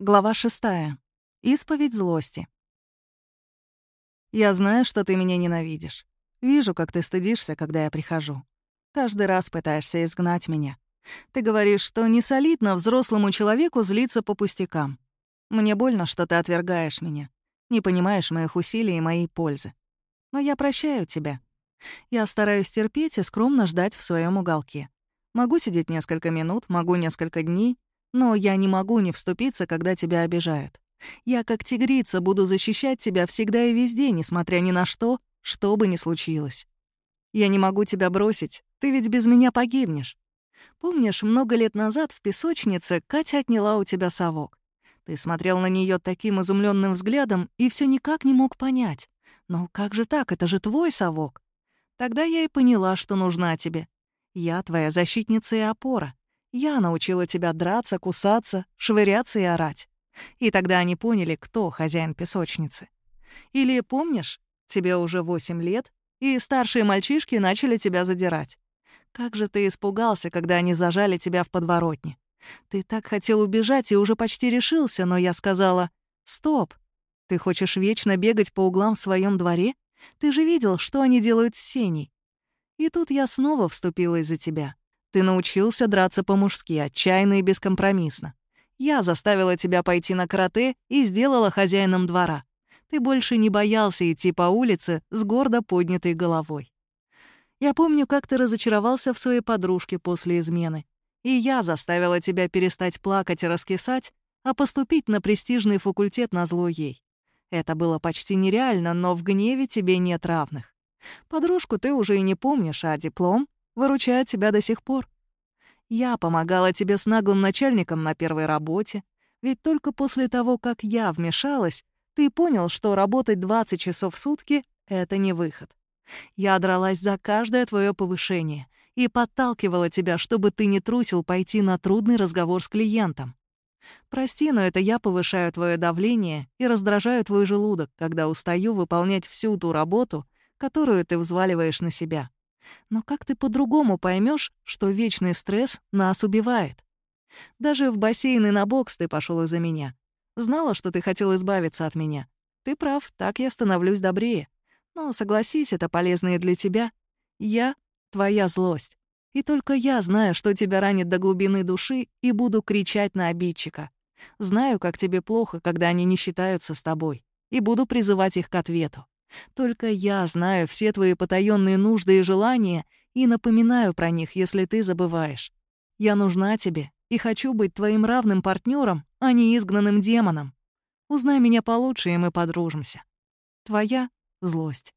Глава шестая. Исповедь злости. Я знаю, что ты меня ненавидишь. Вижу, как ты стыдишься, когда я прихожу. Каждый раз пытаешься изгнать меня. Ты говоришь, что не солидно взрослому человеку злиться по пустякам. Мне больно, что ты отвергаешь меня. Не понимаешь моих усилий и моей пользы. Но я прощаю тебя. Я стараюсь терпеть и скромно ждать в своем уголке. Могу сидеть несколько минут, могу несколько дней, но я не могу не вступиться, когда тебя обижают. Я, как тигрица, буду защищать тебя всегда и везде, несмотря ни на что, что бы ни случилось. Я не могу тебя бросить, ты ведь без меня погибнешь. Помнишь, много лет назад в песочнице Катя отняла у тебя совок? Ты смотрел на нее таким изумленным взглядом и все никак не мог понять. Ну как же так, это же твой совок. Тогда я и поняла, что нужна тебе. Я твоя защитница и опора. Я научила тебя драться, кусаться, швыряться и орать. И тогда они поняли, кто хозяин песочницы. Или, помнишь, тебе уже восемь лет, и старшие мальчишки начали тебя задирать. Как же ты испугался, когда они зажали тебя в подворотне. Ты так хотел убежать и уже почти решился, но я сказала «Стоп! Ты хочешь вечно бегать по углам в своем дворе? Ты же видел, что они делают с Сеней». И тут я снова вступила из-за тебя. Ты научился драться по-мужски, отчаянно и бескомпромиссно. Я заставила тебя пойти на карате и сделала хозяином двора. Ты больше не боялся идти по улице с гордо поднятой головой. Я помню, как ты разочаровался в своей подружке после измены. И я заставила тебя перестать плакать и раскисать, а поступить на престижный факультет на зло ей. Это было почти нереально, но в гневе тебе нет равных. Подружку ты уже и не помнишь, а диплом выручает тебя до сих пор. Я помогала тебе с наглым начальником на первой работе, ведь только после того, как я вмешалась, ты понял, что работать 20 часов в сутки — это не выход. Я дралась за каждое твое повышение и подталкивала тебя, чтобы ты не трусил пойти на трудный разговор с клиентом. Прости, но это я повышаю твое давление и раздражаю твой желудок, когда устаю выполнять всю ту работу, которую ты взваливаешь на себя. Но как ты по-другому поймешь, что вечный стресс нас убивает? Даже в бассейн и на бокс ты пошел из-за меня. Знала, что ты хотел избавиться от меня. Ты прав, так я становлюсь добрее. Но согласись, это полезно и для тебя. Я — твоя злость. И только я знаю, что тебя ранит до глубины души, и буду кричать на обидчика. Знаю, как тебе плохо, когда они не считаются с тобой, и буду призывать их к ответу. Только я знаю все твои потаённые нужды и желания и напоминаю про них, если ты забываешь. Я нужна тебе и хочу быть твоим равным партнером, а не изгнанным демоном. Узнай меня получше, и мы подружимся. Твоя злость.